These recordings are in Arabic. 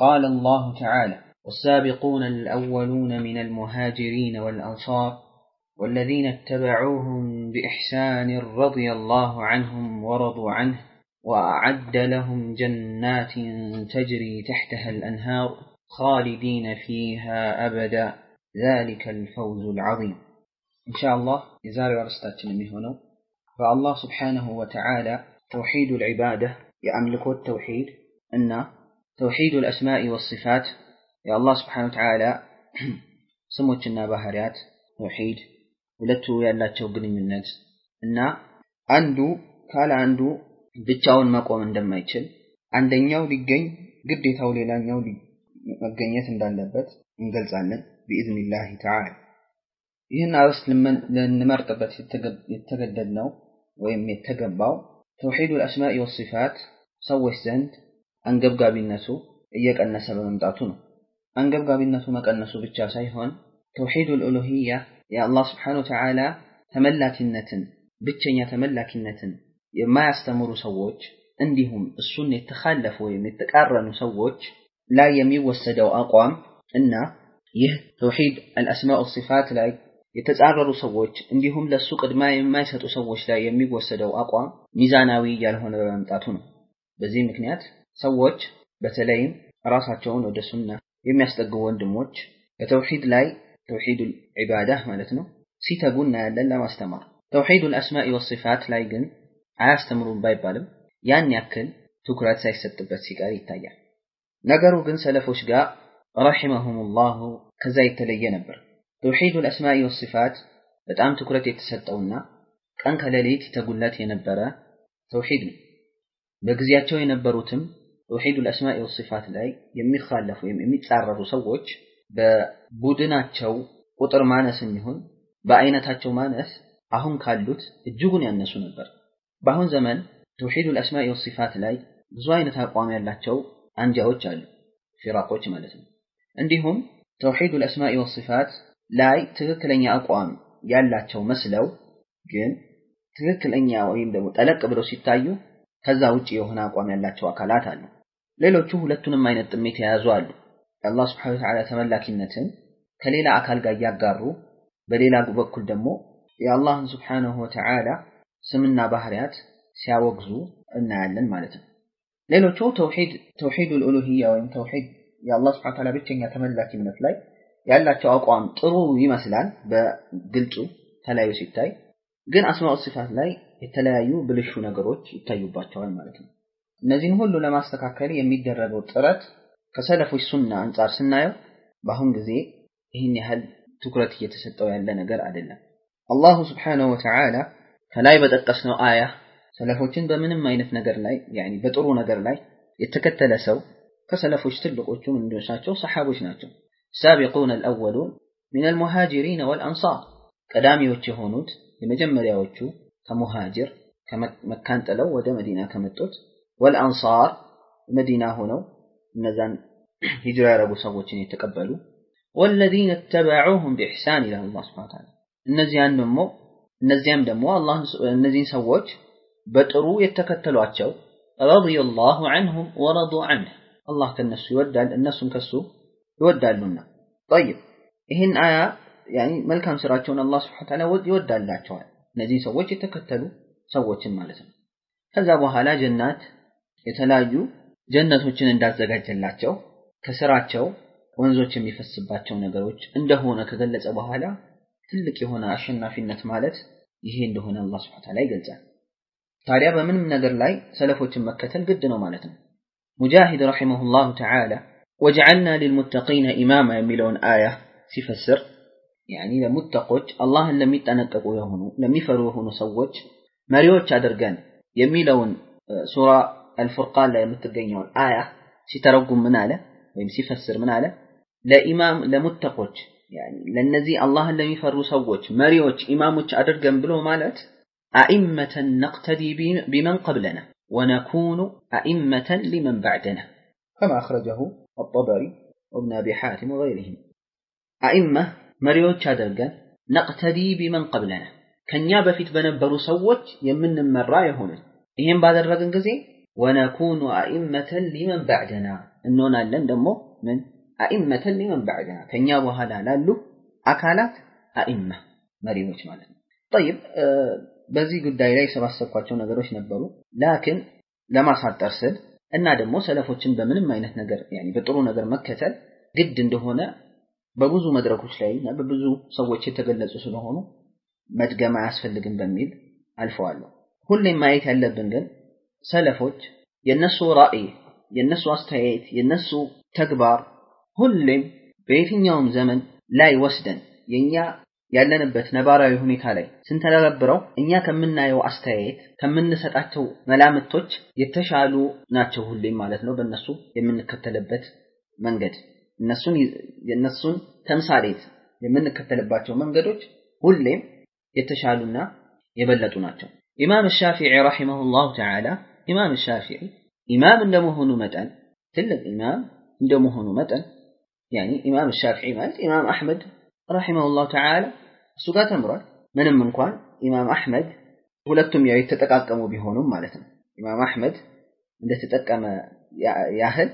قال الله تعالى والسابقون الأولون من المهاجرين والأنصار والذين اتبعوهم بإحسان رضي الله عنهم ورضوا عنه وأعد لهم جنات تجري تحتها الأنهار خالدين فيها أبدا. ذلك الفوز العظيم. إن شاء الله يزال ورستاتنا هنا. فالله سبحانه وتعالى توحيد العبادة يملك التوحيد. أن ተውሒድ ልአስማኢ ወሲፋት የአላ ስብሓን ወተዓላ ስሞችና ባህርያት ተውሒድ፣ ሁለቱ ያላቸው ግንኙነት እና አንዱ ካለ አንዱ ብቻውን መቆም እንደማይችል አንደኛው ሊገኝ ግዴታው ሌላኛው መገኘት እንዳለበት እንገልጻለን ቢኢዝኒላህ ተዓላ። ይህን አርዕስት ልንመርጥበት የተገደድነው ወይም የተገባው ተውሒድ አልአስማኢ ወሲፋት ሰዎች ዘንድ አንገብጋቢነቱ እየቀነሰ በመምጣቱ ነው አንገብጋቢነቱ መቀነሱ ብቻ ሳይሆን ተውሂዱ ልኡሉህያ የአላህ ስብሓን ወተዓላ ተመላኪነትን ብቸኛ ተመላኪነትን የማያስተምሩ ሰዎች እንዲሁም እሱን የተካለፉ ወይም የተቃረኑ ሰዎች ላይ የሚወሰደው አቋም እና ይህ ተውሂድ አልአስማኡ ሲፋት ላይ የተጻረሩ ሰዎች እንዲሁም ለሱ ቅድማ የማይሰጡ ሰዎች ላይ የሚወሰደው አቋም ሚዛናዊ ያልሆነ በመምጣቱ ነው። በዚህ ምክንያት ሰዎች በተለይም ራሳቸውን ወደ ሱና የሚያስጠጉ ወንድሞች በተውሂድ ላይ ተውሂድ ዒባዳ ማለት ነው ሲተጉ እናያለን ለማስተማር። ተውሂድ አልአስማኢ ወሲፋት ላይ ግን አያስተምሩም ባይባልም ያን ያክል ትኩረት ሳይሰጥበት ሲቀር ይታያል። ነገሩ ግን ሰለፎች ጋር ረሒመሁሙላሁ ከዛ የተለየ ነበር። ተውሂዱ አልአስማኢ ወሲፋት በጣም ትኩረት የተሰጠውና ቀን ከሌሊት ይተጉለት የነበረ ተውሂድ ነው። በጊዜያቸው የነበሩትም ተውሂዱ አልአስማኢ ወሲፋት ላይ የሚኻለፉ ወይም የሚጻረሩ ሰዎች በቡድናቸው ቁጥር ማነስ የሚሆን በአይነታቸው ማነስ አሁን ካሉት እጅጉን ያነሱ ነበር። በአሁን ዘመን ተውሂዱ አልአስማኢ ወሲፋት ላይ ብዙ አይነት አቋም ያላቸው አንጃዎች አሉ፣ ፊራቆች ማለት ነው። እንዲሁም ተውሂዱ አልአስማኢ ወሲፋት ላይ ትክክለኛ አቋም ያላቸው መስለው ግን ትክክለኛ ወይም ደግሞ ጠለቅ ብለው ሲታዩ ከዛ ውጭ የሆነ አቋም ያላቸው አካላት አሉ። ሌሎቹ ሁለቱንም አይነት ጥሜት የያዙ አሉ። የአላህ ስብሐነ ወተዓላ ተመላኪነትን ከሌላ አካል ጋር እያጋሩ፣ በሌላ በኩል ደግሞ የአላህን ስብሐነሁ ወተዓላ ስምና ባህሪያት ሲያወግዙ እናያለን ማለት ነው። ሌሎቹ ተውሂድ ተውሂድ ኡሉሂያ ወይም ተውሂድ የአላህ ስብሐነ ወተዓላ ብቸኛ ተመላኪነት ላይ ያላቸው አቋም ጥሩ ይመስላል በግልጹ ተለያዩ ሲታይ፣ ግን አስማኡ ሲፋት ላይ የተለያዩ ብልሹ ነገሮች ይታዩባቸዋል ማለት ነው። እነዚህን ሁሉ ለማስተካከል የሚደረገው ጥረት ከሰለፎች ሱና አንጻር ስናየው በአሁን ጊዜ ይህን ያህል ትኩረት እየተሰጠው ያለ ነገር አይደለም። አላሁ ስብሓነሁ ወተዓላ ከላይ በጠቀስነው አያ ሰለፎችን በምንም አይነት ነገር ላይ ያኒ በጥሩ ነገር ላይ የተከተለ ሰው ከሰለፎች ትልቆቹ ምንድኖች ናቸው? ሰሓቦች ናቸው። ሳቢቁን አልአወሉን ሚን አልሙሃጅሪን ወልአንሳር ቀዳሚዎች የሆኑት የመጀመሪያዎቹ ከሙሃጅር ከመካን ጥለው ወደ መዲና ከመጡት ወልአንሳር መዲና ሆነው እነዛን ሂጅራ ያደረጉ ሰዎችን የተቀበሉ ወለዚነ ተበዑሁም ቢኢሕሳን ይላል አላህ ሱብሓነሁ ወተዓላ እነዚያን ደግሞ እነዚያም ደግሞ አላህ እነዚህን ሰዎች በጥሩ የተከተሏቸው ረዲየላሁ ዐንሁም ወረዱ ዐንህ አላህ ከነሱ ይወዳል እነሱም ከሱ ይወዳሉና ጠይብ ይህን አያ ያኒ መልካም ስራቸውን አላህ ስብሐ ወተዓላ ይወዳላቸዋል እነዚህ ሰዎች የተከተሉ ሰዎችን ማለት ነው ከዛ በኋላ ጀናት የተለያዩ ጀነቶችን እንዳዘጋጀላቸው ከስራቸው ወንዞች የሚፈስባቸው ነገሮች እንደሆነ ከገለጸ በኋላ ትልቅ የሆነ አሸናፊነት ማለት ይሄ እንደሆነ አላህ ስብሐ ወተዓላ ይገልጻል ታዲያ በምንም ነገር ላይ ሰለፎችን መከተል ግድ ነው ማለት ነው ሙጃሂድ ረሒመሁላሁ ተዓላ ወጀዐልና ሊልሙተቂነ ኢማማ የሚለውን አያ ሲፈስር ያኒ ለሙተቆች አላህን ለሚጠነቀቁ የሆኑ ለሚፈሩ የሆኑ ሰዎች መሪዎች አድርገን የሚለውን ሱራ አልፉርቃን ላይ የምትገኘውን አያ ሲተረጉም ምን አለ ወይም ሲፈስር ምን አለ ለኢማም ለሙተቆች ለእነዚህ አላህን ለሚፈሩ ሰዎች መሪዎች ኢማሞች አድርገን ብሎ ማለት አኢመተን ነቅተዲ ቢመን ቀብለና ወነኩኑ አኢመተን ሊመን ባዕደና ከማ አኽረጀሁ አጠበሪ ወብን አቢ ሓቲም ወገይሪህም አኢመ መሪዎች አድርገን ነቅተዲ ቢመን ቀብለና ከኛ በፊት በነበሩ ሰዎች የምንመራ የሆንን ይህም ባደረግን ጊዜ ወነኩኑ አኢመተን ሊመን ባዕደና እንሆናለን ደግሞ ምን አኢመተን ሊመን ባዕደና ከኛ በኋላ ላሉ አካላት አኢመ መሪዎች ማለት ነው። ጠይብ በዚህ ጉዳይ ላይ የሰባሰብኳቸው ነገሮች ነበሩ። ላክን ለማሳጠር ስል እና ደግሞ ሰለፎችን በምንም አይነት ነገር በጥሩ ነገር መከተል ግድ እንደሆነ በብዙ መድረኮች ላይ እና በብዙ ሰዎች የተገለጹ ስለሆኑ መድገም አያስፈልግም በሚል አልፈዋለሁ። ሁሌም ማየት ያለብን ግን ሰለፎች የነሱ ራእይ፣ የነሱ አስተያየት፣ የነሱ ተግባር ሁሌም በየትኛውም ዘመን ላይ ወስደን የኛ ያለንበት ነባራዊ ሁኔታ ላይ ስንተረብረው እኛ ከምናየው አስተያየት ከምንሰጣቸው መላምቶች የተሻሉ ናቸው ሁሌም ማለት ነው። በእነሱ የምንከተልበት መንገድ እነሱን የእነሱን ተምሳሌት የምንከተልባቸው መንገዶች ሁሌም የተሻሉና የበለጡ ናቸው። ኢማም ሻፊዒ ረሒመሁላሁ ተዓላ ኢማም ሻፊዒ ኢማም እንደመሆኑ መጠን ትልቅ ኢማም እንደመሆኑ መጠን ያኒ ኢማም ሻፊዒ ማለት ኢማም አሕመድ ረሒመሁላሁ ተዓላ እሱ ጋር ተምሯል። ምንም እንኳን ኢማም አሕመድ ሁለቱም ያው የተጠቃቀሙ ቢሆኑም ማለት ነው። ኢማም አሕመድ እንደተጠቀመ ያህል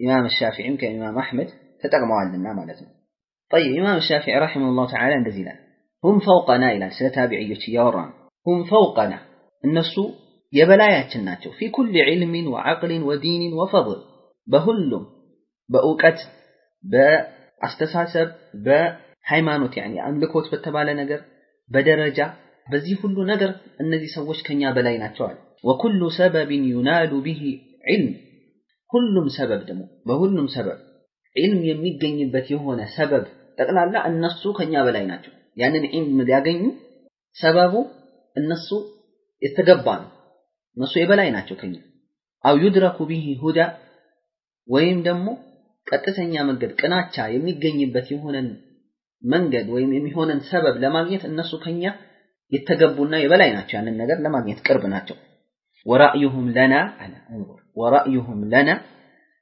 ኢማም ሻፊዒም ከኢማም አሕመድ ተጠቅመዋልና ማለት ነው። ጠይብ ኢማም ሻፊዒ ረሒመሁላሁ ተዓላ እንደዚህ ይላል፣ ሁም ፈውቀና ይላል። ስለ ታቢዕዮች እያወራ ነው። ሁም ፈውቀና እነሱ የበላያችን ናቸው። ፊ ኩል ዒልሚን ወዐቅሊን ወዲንን ወፈضል በሁሉም በእውቀት በአስተሳሰብ በሃይማኖት ያኒ አምልኮት በተባለ ነገር በደረጃ በዚህ ሁሉ ነገር እነዚህ ሰዎች ከኛ በላይ ናቸዋል። ወኩሉ ሰበብን ዩናሉ ቢሂ ዒልም ሁሉም ሰበብ ደግሞ በሁሉም ሰበብ ዒልም የሚገኝበት የሆነ ሰበብ ጠቅላላ እነሱ ከኛ በላይ ናቸው። ያንን ዒልም ሊያገኙ ሰበቡ እነሱ የተገባ ነው። እነሱ የበላይ ናቸው ከኛ አው ዩድረኩ ቢሂ ሁዳ ወይም ደግሞ ቀጥተኛ መንገድ ቅናቻ የሚገኝበት የሆነን መንገድ ወይም የሚሆነን ሰበብ ለማግኘት እነሱ ከኛ የተገቡና የበላይ ናቸው። ያንን ነገር ለማግኘት ቅርብ ናቸው። ወራእዩሁም ለና አለ ወራእዩሁም ለና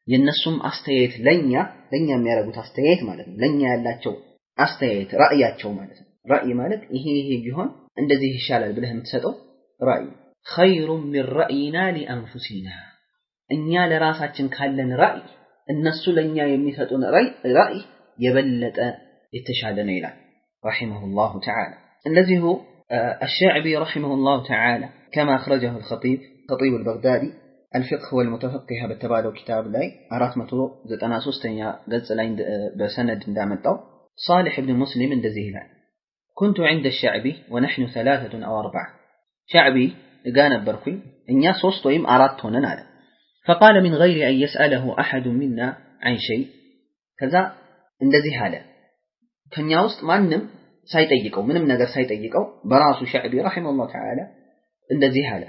የነሱም አስተያየት ለኛ ለኛ የሚያደርጉት አስተያየት ማለት ነው። ለኛ ያላቸው አስተያየት ራእያቸው ማለት ነው። ራእይ ማለት ይሄ ይሄ ቢሆን እንደዚህ ይሻላል ብለህ የምትሰጠው ራእይ خير من رأينا لأنفسنا. إن أنيا لراساتين كالن رأي الناس لن يميثتون رأي, رأي يبلت يتشادنا إلى رحمه الله تعالى. الذي هو آه، الشعبي رحمه الله تعالى كما أخرجه الخطيب خطيب البغدادي الفقه والمتفقه بالتبادل كتاب لي أرات مترو زت أنا سوستنيا قلت لاين آه، بسند دامتو صالح بن مسلم دزيه كنت عند الشعبي ونحن ثلاثة أو أربعة. شعبي جانا بركوي إن يصوص طيم أرادت هنا نالا. فقال من غير أن يسأله أحد منا عن شيء. كذا إن ذي حالة كان يوصد ما نم سايت أيكو من من نقر سايت أيكو براس شعبي رحمه الله تعالى إن ذي حالة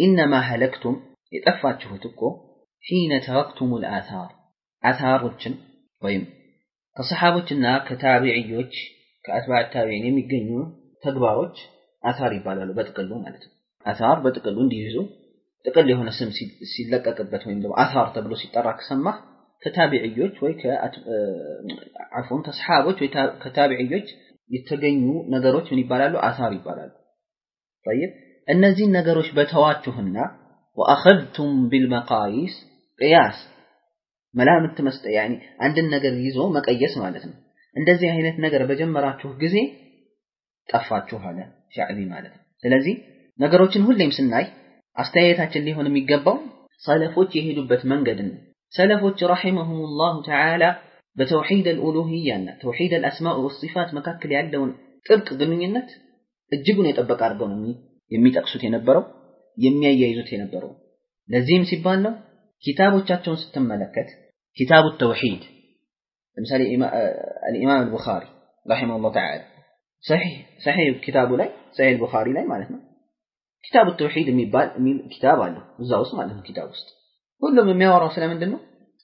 إنما هلكتم يتأفات شهتكو حين تركتم الآثار. آثار وچن طيب كصحابة جنا كتابعيوش كأتباع التابعين يمي قنيو تقبار وچ آثار يبالو بدقلو مالتو. አታር በጥቅሉ እንዲይዙ ጥቅል የሆነ ስም ሲለቀቅበት ወይም ደግሞ አታር ተብሎ ሲጠራ ከሰማህ ከታቢዕዮች ወይ አፎን ከሰሓቦች ወይ ከታቢዕዮች የተገኙ ነገሮች ምን ይባላሉ? አሳር ይባላሉ። ጠይብ እነዚህን ነገሮች በተዋችሁና ወአኸዝቱም ቢልመቃይስ ቅያስ መላምት መስጠ ያኒ አንድን ነገር ይዞ መቀየስ ማለት ነው። እንደዚህ አይነት ነገር በጀመራችሁ ጊዜ ጠፋችሁ አለ ሻዕቢ ማለት ነው። ስለዚህ ነገሮችን ሁሌም ስናይ አስተያየታችን ሊሆን የሚገባው ሰለፎች የሄዱበት መንገድን ሰለፎች ረሒመሁሙላሁ ተዓላ በተውሒድ አልኡሉሂያና ተውሒድ አልአስማእ ወሲፋት መካከል ያለውን ጥብቅ ግንኙነት እጅጉን የጠበቀ አድርገው ነው የሚጠቅሱት የነበረው የሚያያይዙት የነበረው። ለዚህም ሲባል ነው ኪታቦቻቸውን ስትመለከት ኪታቡ ተውሒድ ለምሳሌ አልኢማም አልቡኻሪ ረሒመሁላሁ ተዓላ ሰሒህ ኪታቡ ላይ ሰሒህ አልቡኻሪ ላይ ማለት ነው ኪታቡ ተውሒድ የሚባል ኪታብ አለው እዛ ውስጥ ማለት ነው ኪታብ ውስጥ ሁሉም የሚያወራው ስለምንድን ነው?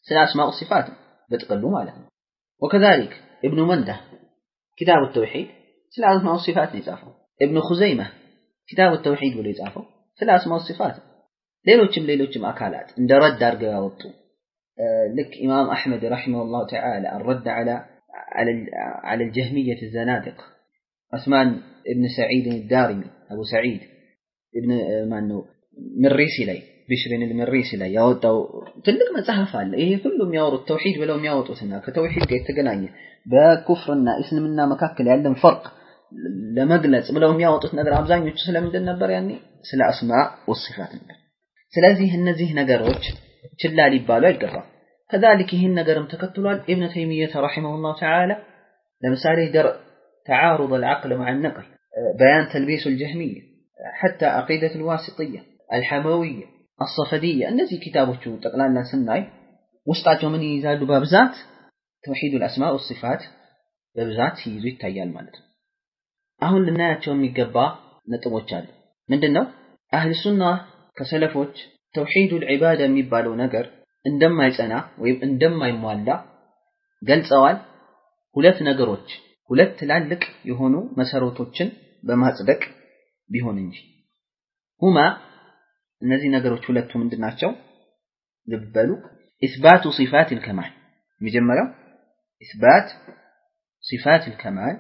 ስለ አስማኡ ሲፋት በጥቅሉ ማለት ነው። ወከዛሊክ ኢብኑ መንዳ ኪታብ ተውሂድ ስለ አስማኡ ሲፋት ነው የጻፈው። ኢብኑ ኹዘይማ ኪታብ ተውሂድ ብሎ የጻፈው ስለ አስማኡ ሲፋት ሌሎችም ሌሎችም አካላት እንደ ረድ አድርገው ያወጡ ልክ ኢማም አሕመድ ረሒመሁላሁ ተዓላ الرد على على الجهمية الزنادق عثمان ابن سعيد الدارمي أبو سعيد ኢብነ ማን ነው ምሪሲ ላይ ቢሽሪን ልምሪሲ ላይ ያወጣው ትልቅ መጽሐፍ አለ። ይሄ ሁሉ የሚያወሩት ተውሂድ ብለው የሚያወጡትና ከተውሂድ ጋር የተገናኘ በኩፍርና እስልምና መካከል ያለን ፈርቅ ለመግለጽ ብለው የሚያወጡት ነገር አብዛኞቹ ስለምንድን ነበር? ያኔ ስለ አስማ ወስፋት ነበር። ስለዚህ እነዚህ ነገሮች ችላ ሊባሉ አይገባም። ከዛሊክ ይህን ነገርም ተከትሏል ኢብነ ተይሚየተ ረሒመሁላሁ ተዓላ ለምሳሌ ደርእ ተዓሩድ አልዓቅል መዓ ነቅል በያን ተልቢሱ ልጀህሚያ ሐታ አቂደት ልዋሲጥያ አልሐመውያ አሰፈድያ እነዚህ ኪታቦቹ ጠቅላላ ስናይ ውስጣቸው ምን ይይዛሉ? በብዛት ተውሂዱ ልአስማ ወሲፋት በብዛት ሲይዙ ይታያል ማለት ነው። አሁን ልናያቸው የሚገባ ነጥቦች አሉ። ምንድን ነው? አህል ሱና ከሰለፎች ተውሂዱ ልዒባዳ የሚባለው ነገር እንደማይጸና ወይም እንደማይሟላ ገልጸዋል። ሁለት ነገሮች ሁለት ትላልቅ የሆኑ መሰረቶችን በማጽደቅ ቢሆን እንጂ ሁማ እነዚህ ነገሮች ሁለቱ ምንድን ናቸው? ልብ በሉ። ኢስባቱ ሲፋት ልከማል የመጀመሪያው ኢስባት ሲፋት ልከማል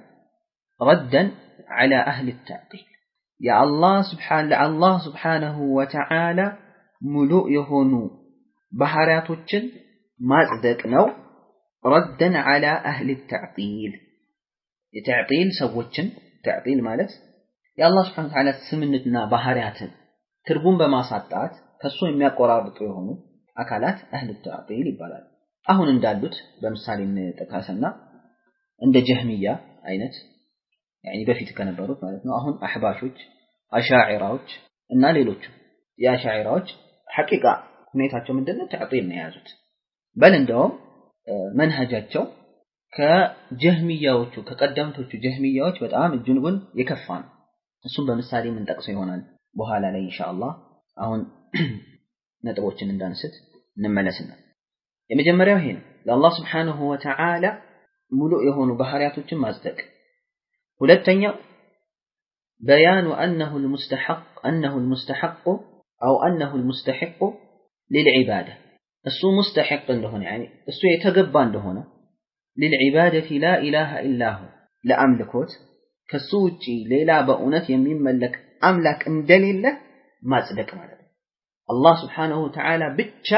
ረደን ዐላ አህል ተዕጢል የአላህ ስብሓን ለአላህ ስብሓነሁ ወተዓላ ሙሉእ የሆኑ ባህሪያቶችን ማጽደቅ ነው። ረደን ዐላ አህል ተዕጢል የተዕጢል ሰዎችን ተዕጢል ማለት የአላህ ስብሓነ ወተዓላ ስምነትና ባህሪያትን ትርጉም በማሳጣት ከሱ የሚያቆራርጡ የሆኑ አካላት አህል ተዕጢል ይባላል። አሁን እንዳሉት በምሳሌ እንጠቃሰና እንደ ጀህሚያ አይነት ያኒ በፊት ከነበሩት ማለት ነው። አሁን አሕባሾች፣ አሻዒራዎች እና ሌሎቹ የአሻዒራዎች ሐቂቃ ሁኔታቸው ምንድነው? ተዕጢል ነው የያዙት። በል እንደውም መንሀጃቸው ከጀህሚያዎቹ ከቀደምቶቹ ጀህሚያዎች በጣም እጅጉን የከፋ ነው። እሱም በምሳሌ የምንጠቅሰው ይሆናል በኋላ ላይ ኢንሻአላህ። አሁን ነጥቦችን እንዳንስት እንመለስና የመጀመሪያው ይሄ ነው። ለአላህ ስብሓነሁ ወተዓላ ሙሉ የሆኑ ባህሪያቶችን ማጽደቅ። ሁለተኛው በያኑ አነሁ ልሙስተሐቅ አነሁ ልሙስተሐቁ አው አነሁ ልሙስተሐቁ ሊልዒባዳ እሱ ሙስተሐቅ እንደሆነ ያኒ እሱ የተገባ እንደሆነ ሊልዒባደቲ ላ ኢላሃ ኢላሁ ለአምልኮት ከሱ ውጪ ሌላ በእውነት የሚመለክ አምላክ እንደሌለ ማጽደቅ ማለት ነው። አላህ ስብሓነሁ ወተዓላ ብቻ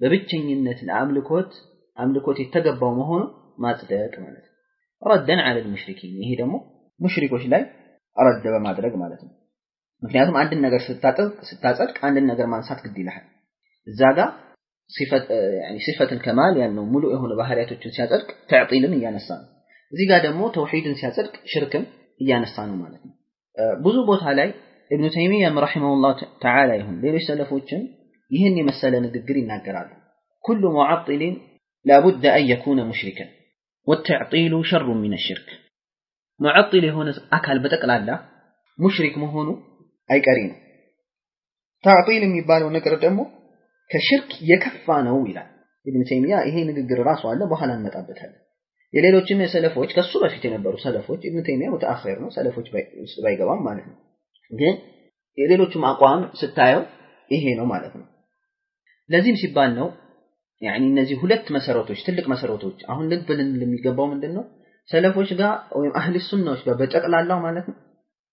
በብቸኝነት ለአምልኮት አምልኮት የተገባው መሆኑ ማጽደቅ ማለት ነው። ረደን ዐለል ሙሽሪኪን ይሄ ደግሞ ሙሽሪኮች ላይ ረድ በማድረግ ማለት ነው። ምክንያቱም አንድን ነገር ስታጸድቅ አንድን ነገር ማንሳት ግድ ይልሃል። እዛ ጋር ሲፈትን ከማል ያልነው ሙሉ የሆነ ባህሪያቶችን ሲያጸድቅ ተዕጢልን እያነሳ ነው። እዚህ ጋር ደግሞ ተውሂድን ሲያጸድቅ ሽርክን እያነሳ ነው ማለት ነው። ብዙ ቦታ ላይ እብኑ ተይሚያም ረሒመሁላህ ተዓላ ይሁን ሌሎች ሰለፎችም ይህን የመሰለ ንግግር ይናገራሉ። ኩሉ ሙዓጢሊን ላቡደ አን የኩነ ሙሽሪከን ወተዕጢሉ ሸሩ ሚነ ሽርክ። ሙዓጢል የሆነ አካል በጠቅላላ ሙሽሪክ መሆኑ አይቀሪ ነው። ተዕጢል የሚባለው ነገር ደግሞ ከሽርክ የከፋ ነው ይላል ኢብኑ ተይሚያ። ይሄ ንግግር ራሱ አለ፣ በኋላ እንመጣበታለን። የሌሎችም የሰለፎች ከሱ በፊት የነበሩ ሰለፎች ኢብኑ ተይሚያ ሙተአኺር ነው፣ ሰለፎች ውስጥ ባይገባም ማለት ነው። ግን የሌሎቹም አቋም ስታየው ይሄ ነው ማለት ነው። ለዚህም ሲባል ነው ያኒ እነዚህ ሁለት መሰረቶች ትልቅ መሰረቶች አሁን ልብ የሚገባው ምንድን ነው? ሰለፎች ጋር ወይም አህሊ ሱናዎች ጋር በጠቅላላው ማለት ነው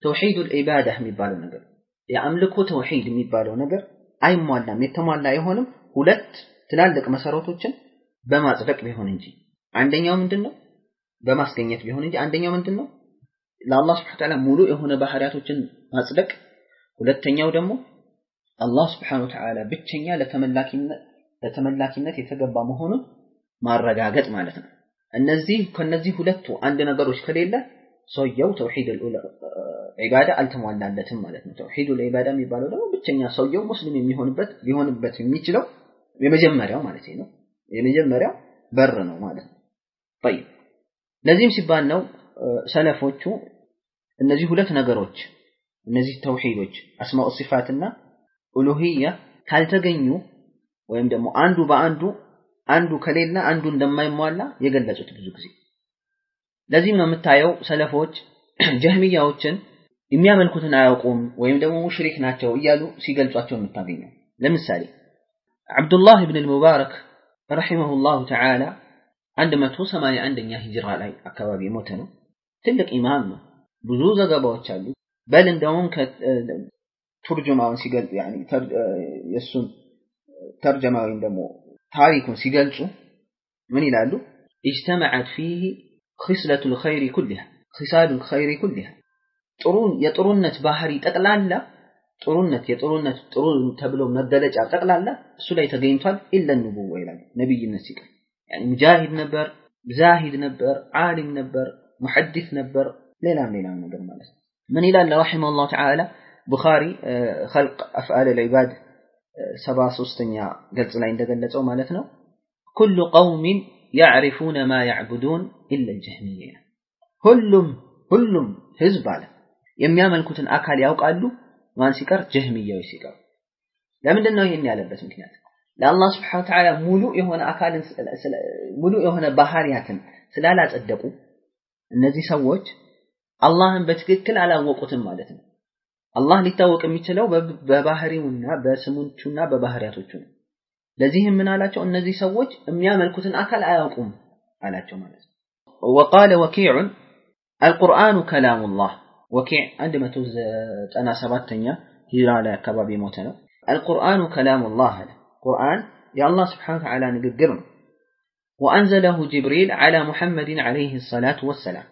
ተውሂዱል ኢባዳ የሚባለው ነገር የአምልኮ ተውሂድ የሚባለው ነገር አይሟላም፣ የተሟላ አይሆንም ሁለት ትላልቅ መሰረቶችን በማጽደቅ ቢሆን እንጂ አንደኛው ምንድን ነው በማስገኘት ቢሆን እንጂ አንደኛው ምንድን ነው ለአላህ ስብሐ ወተዓላ ሙሉ የሆነ ባህሪያቶችን ማጽደቅ፣ ሁለተኛው ደግሞ አላህ ስብሐነ ወተዓላ ብቸኛ ለተመላኪነት ለተመላኪነት የተገባ መሆኑን ማረጋገጥ ማለት ነው። እነዚህ ከነዚህ ሁለቱ አንድ ነገሮች ከሌለ ሰውየው ተውሂድ ዒባዳ አልተሟላለትም ማለት ነው። ተውሂድ ዒባዳ የሚባለው ደግሞ ብቸኛ ሰውየው ሙስሊም የሚሆንበት ሊሆንበት የሚችለው የመጀመሪያው ማለት ነው። የመጀመሪያው በር ነው ማለት ነው። ጠይብ ለዚህም ሲባል ነው ሰለፎቹ እነዚህ ሁለት ነገሮች እነዚህ ተውሂዶች አስማኡ ሲፋትና ኡሉሂያ ካልተገኙ ወይም ደግሞ አንዱ በአንዱ አንዱ ከሌለ አንዱ እንደማይሟላ የገለጹት ብዙ ጊዜ። ለዚህም ነው የምታየው ሰለፎች ጀህሚያዎችን የሚያመልኩትን አያውቁም ወይም ደግሞ ሙሽሪክ ናቸው እያሉ ሲገልጿቸው የምታገኘው። ለምሳሌ አብዱላህ ብን አልሙባረክ ረሒመሁላሁ ተዓላ 181ኛ ሂጅራ ላይ አካባቢ የሞተ ነው። ትልቅ ኢማም ነው። ብዙ ዘገባዎች አሉ። በል እንደውም ቱርጅማውን ሲገልጹ የእሱን ተርጀማ ወይም ደግሞ ታሪኩን ሲገልጹ ምን ይላሉ? ኢጅተመዐት ፊህ ኽስለቱል ኸይሪ ኩሊሃ ኺሳሉል ኸይሪ ኩሊሃ ጥሩ የጥሩነት ባህሪ ጠቅላላ ጥሩነት የጥሩነት ጥሩ ተብሎ መገለጫ ጠቅላላ እሱ ላይ ተገኝቷል። ኢለ ንቡወ ይላሉ ነቢይነት ሲቀር ያኒ ሙጃሂድ ነበር ዛሂድ ነበር ዓሊም ነበር ሙሐዲስ ነበር ሌላም ሌላም ነገር ማለት ነው ምን ይላል ረሒመሁላህ ተዓላ ቡኻሪ ኸልቅ አፍዓል ልዕባድ ሰባ ሶስተኛ ገጽ ላይ እንደገለጸው ማለት ነው ኩሉ ቀውሚን ያዕሪፉነ ማ ያዕቡዱን ኢለ ልጀህሚያ ሁሉም ሁሉም ህዝብ አለ የሚያመልኩትን አካል ያውቃሉ ማን ሲቀር ጀህሚያዎች ሲቀር ለምንድን ነው ይሄን ያለበት ምክንያት ለአላህ ስብሐ ወተዓላ ሙሉ የሆነ አካልን ሙሉ የሆነ ባህሪያትን ስላላጸደቁ እነዚህ ሰዎች አላህን በትክክል አላወቁትም ማለት ነው አላህ ሊታወቅ የሚችለው በባህሪውና በስሞቹና በባህሪያቶቹ ነው ለዚህም ምን አላቸው እነዚህ ሰዎች የሚያመልኩትን አካል አያውቁም አላቸው ማለት ነው ወቃለ ወኪዑን አልቁርአኑ ከላሙላህ ወኪዕ 197ኛ ሂጅራ ላይ አካባቢ የሞተ ነው አልቁርአኑ ከላሙላህ አለ قرآن يا الله سبحانه وتعالى نقرنا وأنزله جبريل على محمد عليه الصلاة والسلام.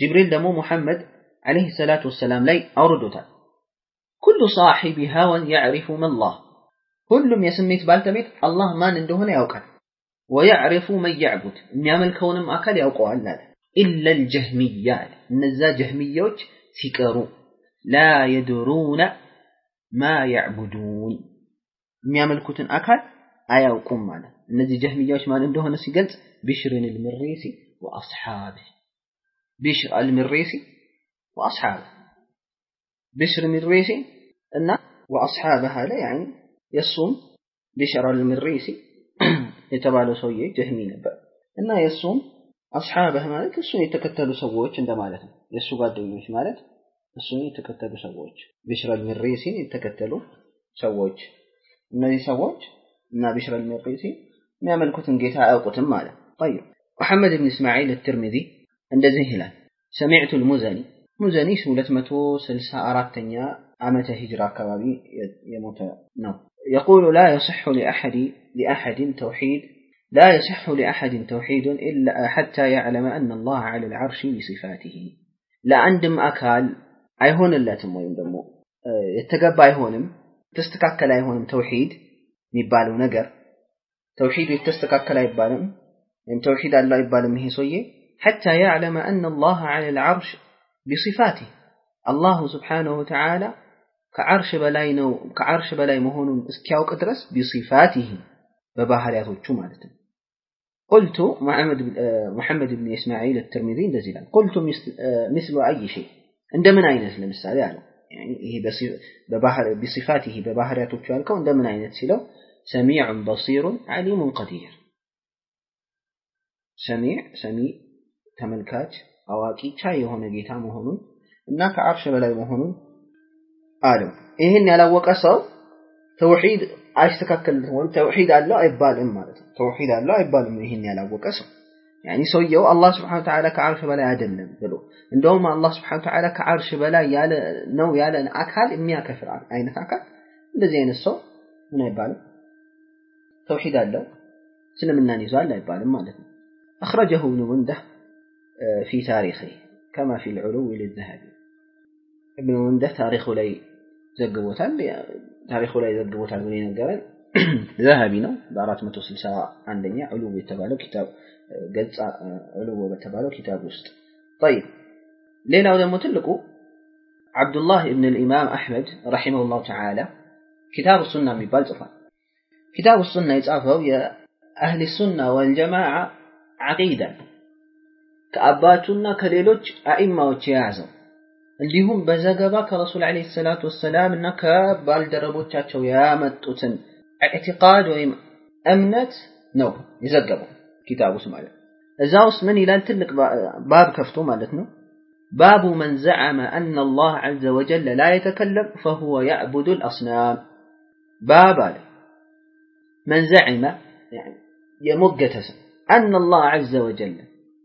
جبريل دمو محمد عليه الصلاة والسلام لي أردت كل صاحب هوا يعرف من الله. كل يسميت بالتبيت الله ما نندهن يوكل ويعرف من يعبد نعمل ما أكل يوقع إلا الجهميات نزا جهميوج سكروا لا يدرون ما يعبدون. የሚያመልኩትን አካል አያውቁም ማለት እነዚህ ጀህሚያዎች ማን እንደሆነ ሲገልጽ ቢሽርን ልምሬሲ ወአስሓብ ቢሽር አልምሬሲ ወአስሓብ ቢሽር ምሬሲ እና ወአስሓብህ አለ ያኒ የእሱም ቢሽር አልምሬሲ የተባለው ሰውዬ ጀህሚ ነበር እና የእሱም አስሓብህ ማለት እሱን የተከተሉ ሰዎች እንደማለት ነው የእሱ ጓደኞች ማለት እሱን የተከተሉ ሰዎች ቢሽር አልምሬሲን የተከተሉ ሰዎች እነዚህ ሰዎች እና ቢሽር አልመቂሲ የሚያመልኩትን ጌታ አያውቁትም ማለት طيب محمد بن اسماعيل الترمذي እንደዚህ ይላል سمعت المزني ሙዘኒ 264ኛ ዓመተ ሂጅራ አካባቢ የሞተ ነው يقول لا يصح لأحد لأحد توحيد لا يصح لأحد توحيد إلا حتى يعلم أن الله على العرش بصفاته لعندم أكال أيهون اللاتم ويم دمو يتقبى أيهونم تستكاكلا يهون توحيد የሚባለው نجر توحيد يتستكاكلا يبالم إن توحيد الله يبالم هي ሰውዬ። حتى يعلم أن الله على العرش بصفاته الله سبحانه وتعالى كعرش بلاي نو كعرش بلاي مهون اسكياو درس بصفاته بباهرياتوچو معناتها قلت محمد محمد بن اسماعيل الترمذي لذلك قلت مثل اي شيء عندما من اين لمثال يعني ይሄ በባህር ቢሲፋት ይሄ በባህሪያቶቹ ያልከው እንደምን አይነት ሲለው ሰሚዑን በሲሩን ዓሊም ቀዲር ሰሚዕ ሰሚዕ ተመልካች አዋቂ ቻይ የሆነ ጌታ መሆኑን እና ከአርሽ በላይ መሆኑን አለው። ይህን ያላወቀ ሰው ተውሂድ አይስተካከልለትም ወይም ተውሂድ አለው አይባልም ማለት ነው። ተውሂድ አለው አይባልም ይህን ያላወቀ ሰው ያኒ ሰውየው አላህ ስብሐነ ወተዓላ ከዓርሽ በላይ አይደለም ብሎ እንደውም አላህ ስብሐነ ወተዓላ ከዓርሽ በላይ ያለ ነው ያለን አካል የሚያከፍር አይነት አካል እንደዚህ አይነት ሰው ምን አይባልም ተውሂድ አለው እስልምናን ይዟል አይባልም ማለት ነው أخرجه ابن منده في تاريخه كما في العلو للذهبي ابن منده تاريخ لي ዘግቦታል ታሪኩ ላይ ዘግቦታል ብሎ ይነገራል ذهبي ነው በ461 አንደኛ ዑሉ የተባለው ኪታብ ገጽ ዑሉ በተባለው ኪታብ ውስጥ طيب ሌላው ደግሞ ትልቁ አብዱላህ ኢብን الإمام أحمد رحمه الله تعالى ኪታብ ሱና የሚባል ጽፏል ኪታብ ሱና የጻፈው የአህሊ ሱና ወልጀማዓ ዓቂዳ ከአባቱና ከሌሎች አኢማዎች የያዘው እንዲሁም በዘገባ ከረሱል ዓለይሂ ሰላቱ ወሰላም እና ከባልደረቦቻቸው ያመጡትን ኢዕቲቃድ ወይም እምነት ነው የዘገበው كتاب اسم على أزاوس من إلى تلك باب كفتو مالتنا. باب من زعم أن الله عز وجل لا يتكلم فهو يعبد الأصنام. باب من زعم يعني يمقتسم أن الله عز وجل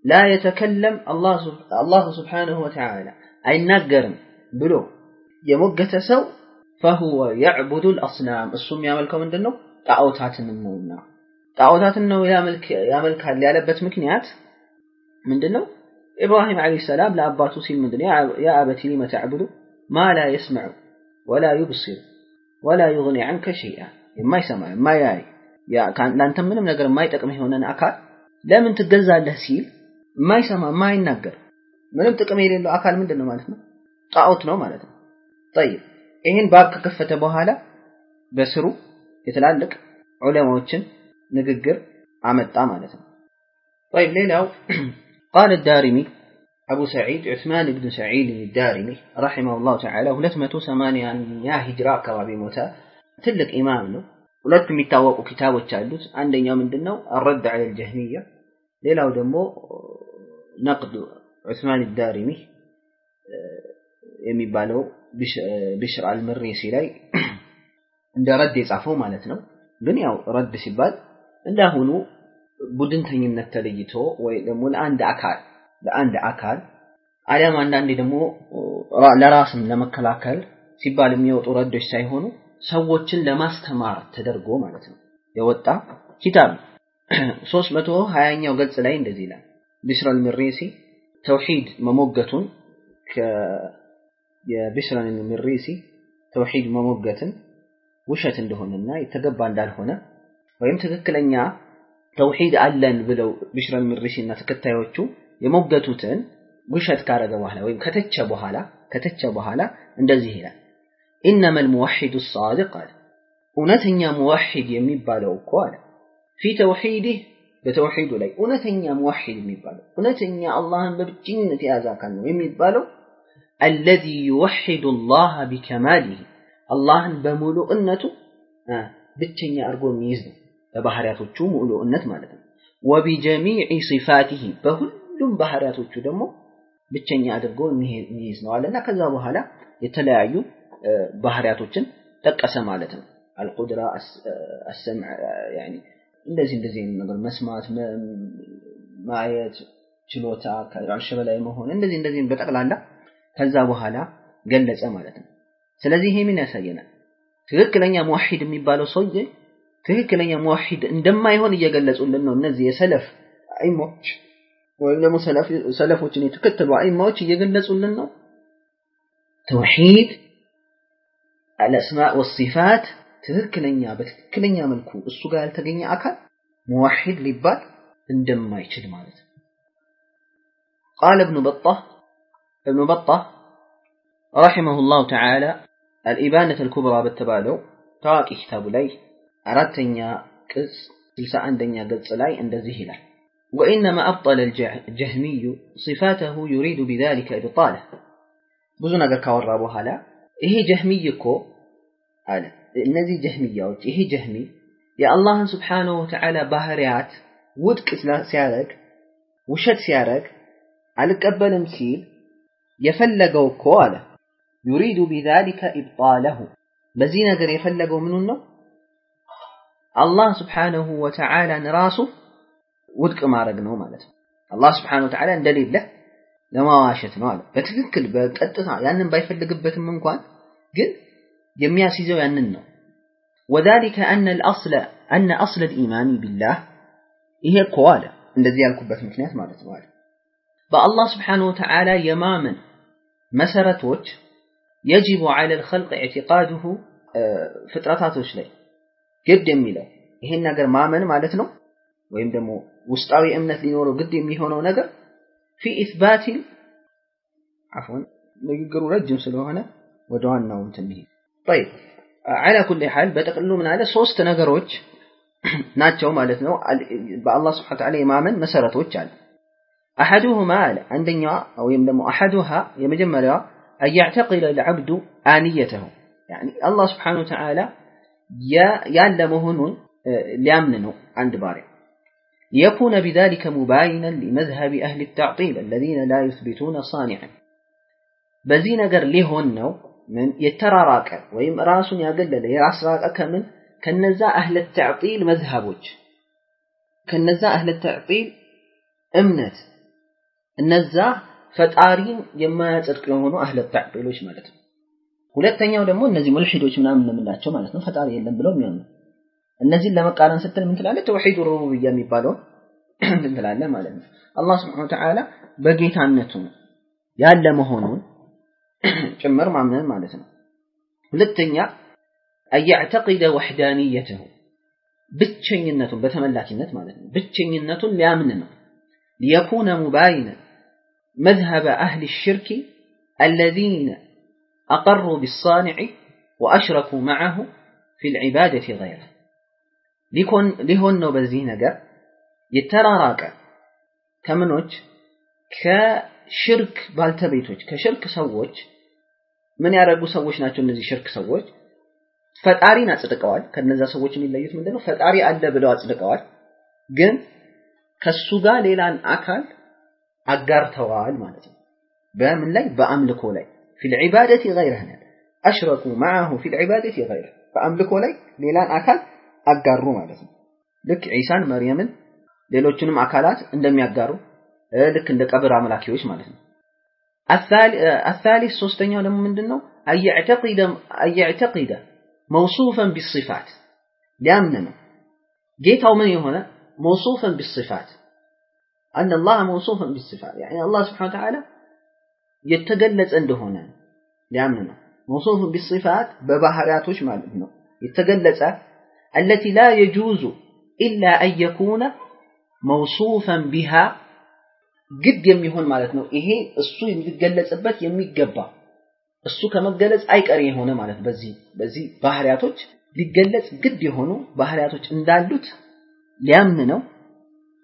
لا يتكلم الله الله سبحانه وتعالى. أي نقرم بلو. يمقتسو فهو يعبد الأصنام. السم دنو تعوتات من مولنا ጣዖታትን ነው ያመልካል ያለበት ምክንያት ምንድን ነው? ኢብራሂም ዓለይሂ ሰላም ለአባቱ ሲል ምንድን ነው ያ አበቲ ሊመ ተዕቡዱ ማ ላ የስመዑ ወላ ዩብሲር ወላ ዩግኒ ዐንከ ሸይአ የማይሰማ የማያይ ለአንተ ምንም ነገር የማይጠቅምህ የሆነን አካል ለምን ትገዛለህ ሲል የማይሰማ የማይናገር ምንም ጥቅም የሌለው አካል ምንድን ነው ማለት ነው? ጣዖት ነው ማለት ነው። ጠይብ ይህን ባብ ከከፈተ በኋላ በስሩ የትላልቅ ዑለማዎችን ንግግር አመጣ ማለት ነው። طيب ሌላው قال الدارمي أبو سعيد عثمان بن سعيد الدارمي رحمه الله تعالى 280 ሂጅራ አካባቢ ሞተ። ትልቅ ኢማም ነው። ሁለት የሚታወቁ ኪታቦች አሉት። አንደኛው ምንድነው الرد على الجهمية ሌላው ደግሞ ነቅድ ዑስማን ዳሪሚ የሚባለው ቢሽር አልመሬሲ ላይ እንደ ረድ የጻፈው ማለት ነው። ግን ያው ረድ ሲባል እንዳሁኑ ቡድንተኝነት ተለይቶ ወይ ደግሞ ለአንድ አካል ለአንድ አካል አሊያም አንዳንዴ ደግሞ ለራስም ለመከላከል ሲባል የሚወጡ ረዶች ሳይሆኑ ሰዎችን ለማስተማር ተደርጎ ማለት ነው የወጣ ኪታብ። ሶስት መቶ ሀያኛው ገጽ ላይ እንደዚህ ይላል። ቢሽር አልመሬሲ ተውሂድ መሞገቱን የቢሽር አልመሬሲ ተውሂድ መሞገትን ውሸት እንደሆነና የተገባ እንዳልሆነ ወይም ትክክለኛ ተውሂድ አለን ብለው ቢሽር አልመሬሲ እና ተከታዮቹ የሞገቱትን ውሸት ካረገ በኋላ ወይም ከተቸ በኋላ ከተቸ በኋላ እንደዚህ ይላል ኢነማ ልሙወሒዱ ሳዲቅ አለ እውነተኛ ሙወሒድ የሚባለው እኮ አለ ፊ ተውሒድህ በተውሒዱ ላይ እውነተኛ ሙወሒድ የሚባለው እውነተኛ አላህን በብቸኝነት የያዘ አካል ነው የሚባለው አለዚ ዩወሒዱ አላህ ቢከማሊህ አላህን በሙሉእነቱ ብቸኛ አድርጎ የሚይዝ ነው በባህሪያቶቹ ሙሉእነት ማለት ነው። ወቢጀሚዕ ሲፋቲህ በሁሉም ባህሪያቶቹ ደግሞ ብቸኛ አድርጎ የሚይዝ ነው አለና ከዛ በኋላ የተለያዩ ባህሪያቶችን ጠቀሰ ማለት ነው። አልቁድራ አሰምዕ እንደዚህ እንደዚህ ነገር መስማት ማየት ችሎታ ከአርሽ በላይ መሆን እንደዚህ እንደዚህ በጠቅላላ ከዛ በኋላ ገለጸ ማለት ነው። ስለዚህ ይሄ ምን ያሳየናል። ትክክለኛ ሙዋሂድ የሚባለው ሰውዬ ትክክለኛ ሙዋሂድ እንደማይሆን እየገለጹልን ነው እነዚህ የሰለፍ አይሞች ወይም ደግሞ ሰለፎችን የተከተሉ አይማዎች እየገለጹልን ነው ተውሂድ አልአስማእ ወሲፋት ትክክለኛ በትክክለኛ መልኩ እሱ ጋር ያልተገኘ አካል ሙዋሂድ ሊባል እንደማይችል ማለት ነው قال ابن بطة ابن بطة رحمه الله تعالى الإبانة الكبرى بالتبالو تواقي كتاب لي أرتنيا كس تلسا عندنيا قد صلاي عند الزهلة وإنما أبطل الجهمي صفاته يريد بذلك إبطاله بزونا قرقوا الرابو هلا إيه جهميكو هلا النزي جهمي أوج إيه جهمي يا الله سبحانه وتعالى بهريات ود كسلا سيارك وشت سيارك على كبل مسيل يفلقوا كوالا يريد بذلك إبطاله بزينا قرر يفلقوا منه الله سبحانه وتعالى نراسه ودك ما رجنه ما الله سبحانه وتعالى دليل له. لما واشت ما بتذكر بتقطع يعني بيفرد قبة من قوان جن جميع سيزو يعني وذلك أن الأصل أن أصل الإيمان بالله. إيه هي قوالة الذي يلقى قبة من ما له فالله سبحانه وتعالى يماما مسرت يجب على الخلق اعتقاده آه، فترة توش ግድ የሚለው ይሄን ነገር ማመን ማለት ነው ወይም ደግሞ ውስጣዊ እምነት ሊኖረው ግድ የሚሆነው ነገር ፊ ኢትባቲል አፎን ንግግሩ ረጅም ስለሆነ ወደ ዋናው እንትን طيب على كل حال በጠቅሉ ምን አለ ሶስት ነገሮች ናቸው ማለት ነው በአላህ ስብሐ ወተዓላ የማመን መሰረቶች አለ احدهما አለ አንደኛዋ ወይም ደግሞ احدها የመጀመሪያዋ ان يعتقد العبد آنيته يعني الله سبحانه وتعالى ያለ መሆኑን ሊያምን ነው አንድ ባሪያ ليكون بذلك مباينا لمذهب أهل التعطيل الذين لا يثبتون صانعا በዚህ ነገር ሊሆን ነው ምን የተራራቀ ወይም ራሱን ያገለለ ያስራቀ ከምን ከነዛ አህለ ተዕጢል መዝሃቦች ከነዛ አህለ ተዕጢል እምነት እነዛ ፈጣሪን የማያጸድቅ የሆኑ አህለ ተዕጢሎች ማለት ነው። ሁለተኛው ደግሞ እነዚህ ሙልሂዶች ምናምን የምንላቸው ማለት ነው ፈጣሪ የለም ብለው የሚሆኑ እነዚህን ለመቃረን ስትል ምን ትላለህ? ተውሂድ ሩቡብያ የሚባለውን ምን ትላለህ ማለት ነው። አላህ ስብሐነሁ ወተዓላ በጌታነቱ ያለ መሆኑን ጭምር ማመን ማለት ነው። ሁለተኛ አያዕተቂደ ወሕዳንየተሁ ብቸኝነቱን በተመላኪነት ማለት ነው። ብቸኝነቱን ሊያምን ነው። ሊየኩነ ሙባይነን መዝሀበ አህሊ ሽርክ አለዚነ አቀሩ ቢሳኒዕ ወአሽረኩ መዐሁ ፊ ልዒባደቲ ገይረ ሊሆን ነው በዚህ ነገር የተራራቀ ከምኖች ከሽርክ ባልተቤቶች ከሽርክ ሰዎች ምን ያደረጉ ሰዎች ናቸው እነዚህ ሽርክ ሰዎች ፈጣሪን አጽድቀዋል ከነዛ ሰዎች የሚለዩት ምንድነው ፈጣሪ አለ ብለው አጽድቀዋል ግን ከሱ ጋር ሌላን አካል አጋርተዋል ማለት ነው በምን ላይ በአምልኮ ላይ ፊል ዒባደቲ ገይረህ አሽረኩ ማዐሁ ፊል ዒባደቲ ገይረህ በአምልኮ ላይ ሌላን አካል አጋሩ ማለት ነው ልክ ዒሳን መርየምን ሌሎችንም አካላት እንደሚያጋሩ ልክ እንደ ቀብር አምላኪዎች ማለት ነው الثالث ሶስተኛው ደግሞ ምንድነው አየዕተቂደ አየዕተቂደ መውሱፈን ቢሲፋት ሊያምን ነው ጌታው ምን የሆነ መውሱፈን ቢሲፋት አን አላህ መውሱፈን ቢሲፋት ያኒ አላህ ስብሐነ ወተዓላ የተገለጸ እንደሆነ ሊያምን ነው መውሱፈን ቢሲፋት በባህሪያቶች ማለት ነው የተገለጸ التي لا يجوز إلا أن يكون موصوفا بها ግድ የሚሆን ማለት ነው ይሄ እሱ የሚገለጽበት የሚገባ እሱ ከመገለጽ አይቀር የሆነ ማለት በዚህ በዚህ ባህሪያቶች ሊገለጽ ግድ የሆኑ ባህሪያቶች እንዳሉት ሊያምን ነው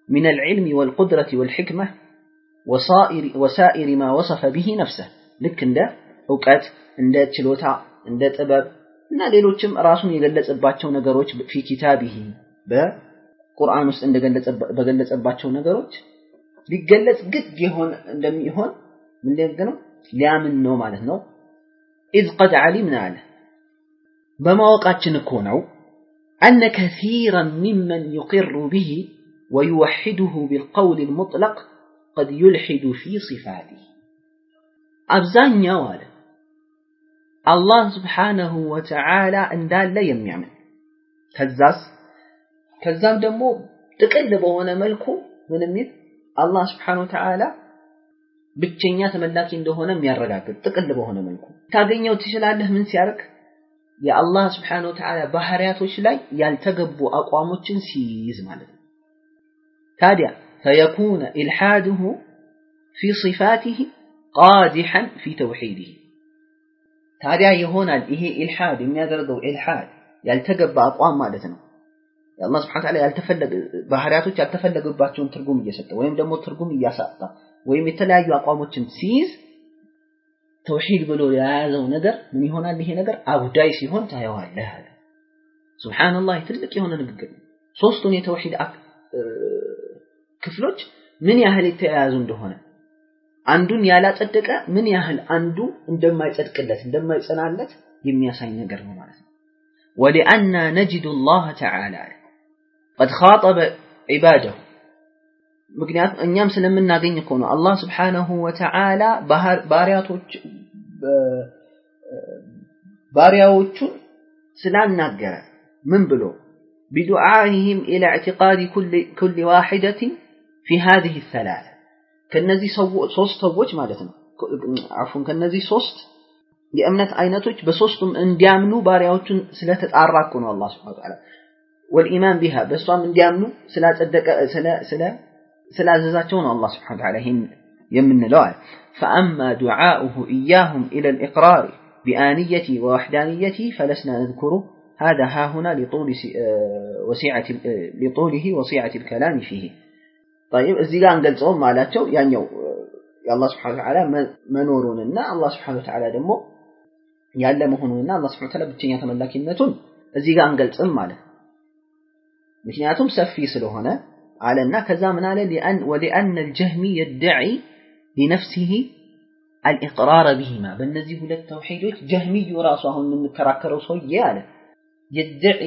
من العلم والقدرة والحكمة وصائر وسائر ما وصف به نفسه ልክ እንደ እውቀት እንደ ችሎታ እንደ ጥበብ እና ሌሎችም ራሱን የገለጸባቸው ነገሮች ፊ ኪታቢሂ በቁርአን ውስጥ በገለጸባቸው ነገሮች ሊገለጽ ግድ የሆን እንደሚሆን ምን ነው ሊያምን ነው ማለት ነው ኢዝ ቀድ ዓሊምና አለ በማወቃችን እኮ ነው أن كثيرا ممن يقر به ويوحده بالقول المطلق قد يلحد في صفاته أبزانيا والا الله سبحانه وتعالى እንዳለ የሚያምን ከዛስ ከዛም ደግሞ ጥቅል በሆነ መልኩ ምን የሚል አላህ ስብሓነሁ ወተዓላ ብቸኛ ተመላኪ እንደሆነ የሚያረጋግጥ ጥቅል በሆነ መልኩ ታገኘው ትችላለህ ምን ሲያርግ የአላህ ስብሓነሁ ወተዓላ ባህሪያቶች ላይ ያልተገቡ አቋሞችን ሲይዝ ማለት ነው ታዲያ ፈየኩነ ኢልሓድሁ ፊ ሲፋቲህ ቃዲሐን ፊ ተውሒድህ ታዲያ ይሆናል ይሄ ኢልሓድ የሚያደርገው ኢልሓድ ያልተገባ አቋም ማለት ነው የአላህ ስብሐ ወተዓላ ያልተፈለገ ባህሪያቶች ያልተፈለገባቸውን ትርጉም እየሰጠ ወይም ደግሞ ትርጉም እያሳጣ ወይም የተለያዩ አቋሞችን ሲይዝ ተውሂድ ብሎ የያዘው ነገር ምን ይሆናል? ይሄ ነገር አጉዳይ ሲሆን ታየዋለህ አለ። ሱብሃንአላህ ትልቅ የሆነ ንግግር ነው። ሶስቱን የተውሂድ ክፍሎች ምን ያህል የተያያዙ እንደሆነ አንዱን ያላጸደቀ ምን ያህል አንዱ እንደማይጸድቅለት እንደማይጸናለት የሚያሳይ ነገር ነው ማለት ነው። ወሊአና ነጅዱ ላህ ተዓላ ቀድ ኻጠበ ዒባደሁ ምክንያቱም እኛም ስለምናገኝ እኮ ነው አላህ ስብሓነሁ ወተዓላ ባሪያቶች ባሪያዎቹን ስላናገረ ምን ብሎ ቢዱዓኢህም ኢላ ኢዕቲቃድ ኩል ዋሒደትን في هذه الثلاثة كنزي صوص توجه مالتنا. عفوا كنزي صوص يأمنت عينتك بصوست من ديامنو باريوتن سلاتة عراكونا الله سبحانه وتعالى. والإيمان بها بصوا من ديامنو سلاتة سلا سلا سلا زاتون الله سبحانه وتعالى هن يمن لوعي فأما دعاؤه إياهم إلى الإقرار بآنيتي ووحدانيتي فلسنا نذكره هذا ها هنا لطول آه، وسيعة آه، لطوله وسيعة الكلام فيه. طيب እዚህ ጋር አንገልጸውም ማላቸው ያኛው የአላህ ስብሐነ ወተዓላ መኖሩንና አላህ ስብሐነ ወተዓላ ደግሞ ያለ መሆኑንና አላህ ስብሐነ ወተዓላ ብቸኛ ተመላኪነቱን እዚህ ጋር አንገልጽም ማለት ምክንያቱም ሰፊ ስለሆነ አለና ከዛ ምን አለ ሊአን ወሊአን አልጀህሚ የድዒ ሊነፍሲሂ አልኢቅራረ ቢሂማ በእነዚህ ሁለት ተውሂዶች ጀህሚዩ ራሱ አሁን የምንከራከረው ሰውዬ አለ የድዒ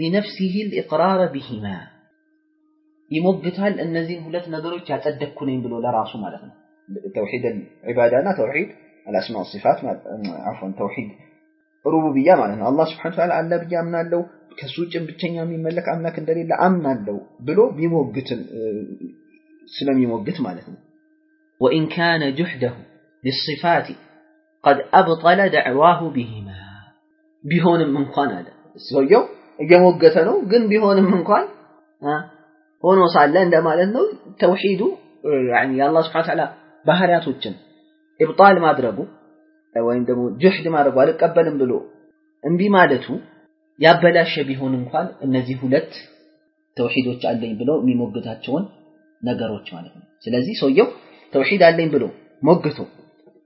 ሊነፍሲሂ አልኢቅራረ ቢሂማ ይሞግታል እነዚህን ሁለት ነገሮች ያጸደቅኩ ነኝ ብሎ ለራሱ ማለት ነው ተውሂድ ዒባዳና ተውሂድ አልአስማ ወሲፋት አፎን ተውሂድ ሩቡብያ ማለት ነው አላህ ስብሐነ ወተዓላ አለ ብዬ አምናለሁ ከሱ ውጭ ብቸኛ የሚመለክ አምላክ እንደሌለ አምናለሁ ብሎ ቢሞግትን ስለሚሞግት ማለት ነው ወኢን ካነ ጁሕደሁ ሊሲፋት ቀድ አብጠለ ደዕዋሁ ቢሂማ ቢሆንም እንኳን አለ ሰውየው እየሞገተ ነው ግን ቢሆንም እንኳን ሆኖ ሳለ እንደማለት ነው ተውሂዱ የአላህ ስብሐነ ወተዓላ ባህሪያቶችን ኢብጣል ማድረጉ ወይም ደግሞ ጁሕድ ማድረጉ አልቀበልም ብሎ እምቢ ማለቱ ያበላሸ ቢሆን እንኳን እነዚህ ሁለት ተውሂዶች አለኝ ብለው የሚሞግታቸውን ነገሮች ማለት ነው። ስለዚህ ሰውየው ተውሂድ አለኝ ብሎ ሞግቶ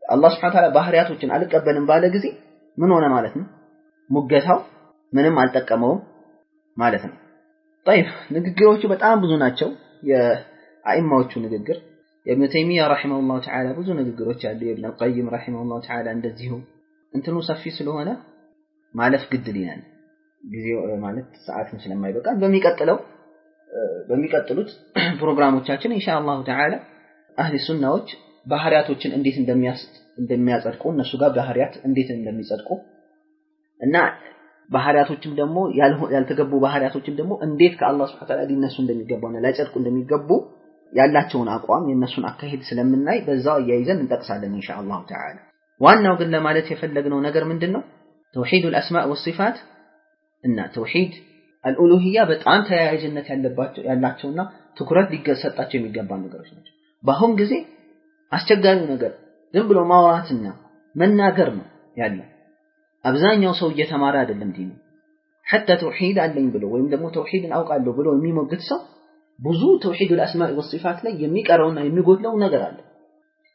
አላህ ስብሐነ ወተዓላ ባህሪያቶችን አልቀበልም ባለ ጊዜ ምን ሆነ ማለት ነው? ሙገታው ምንም አልጠቀመውም ማለት ነው። ጠይብ ንግግሮቹ በጣም ብዙ ናቸው። የአኢማዎቹ ንግግር የኢብኑ ተይሚያ ረሂመሁላሁ ተዓላ ብዙ ንግግሮች አሉ። የኢብኑ ቀይም ረሂመሁላሁ ተዓላ እንደዚሁ እንትኑ ሰፊ ስለሆነ ማለፍ ግድ ይላል። ማለት ሰዓትም ስለማይበቃ በሚቀጥለው በሚቀጥሉት ፕሮግራሞቻችን ኢንሻአላሁ ተዓላ አህሊ ሱናዎች ባህሪያቶችን እንዴት እንደሚያጸድቁ እነሱ ጋር ባህሪያት እንዴት እንደሚጸድቁ እና ባህሪያቶችም ደግሞ ያልተገቡ ባህሪያቶችም ደግሞ እንዴት ከአላህ ሱብሓነሁ ወተዓላ ሊነሱ እንደሚገባውና ላይጸድቁ እንደሚገቡ ያላቸውን አቋም የእነሱን አካሄድ ስለምናይ በዛው አያይዘን እንጠቅሳለን ኢንሻአላሁ ተዓላ። ዋናው ግን ለማለት የፈለግነው ነገር ምንድን ነው? ተውሂዱል አስማእ ወሲፋት እና ተውሂድ አልኡሉሂያ በጣም ተያያዥነት ያለባቸው ያላቸውና ትኩረት ሊሰጣቸው የሚገባ ነገሮች ናቸው። በአሁን ጊዜ አስቸጋሪው ነገር ዝም ብሎ ማውራትና መናገር ነው ያለው። አብዛኛው ሰው እየተማረ አይደለም ዲኑ። ሐታ ተውሂድ አለኝ ብሎ ወይም ደግሞ ተውሂድን አውቃለሁ ብሎ የሚሞግት ሰው ብዙ ተውሂዱል አስማኢ ወሲፋት ላይ የሚቀረውና የሚጎድለው ነገር አለ።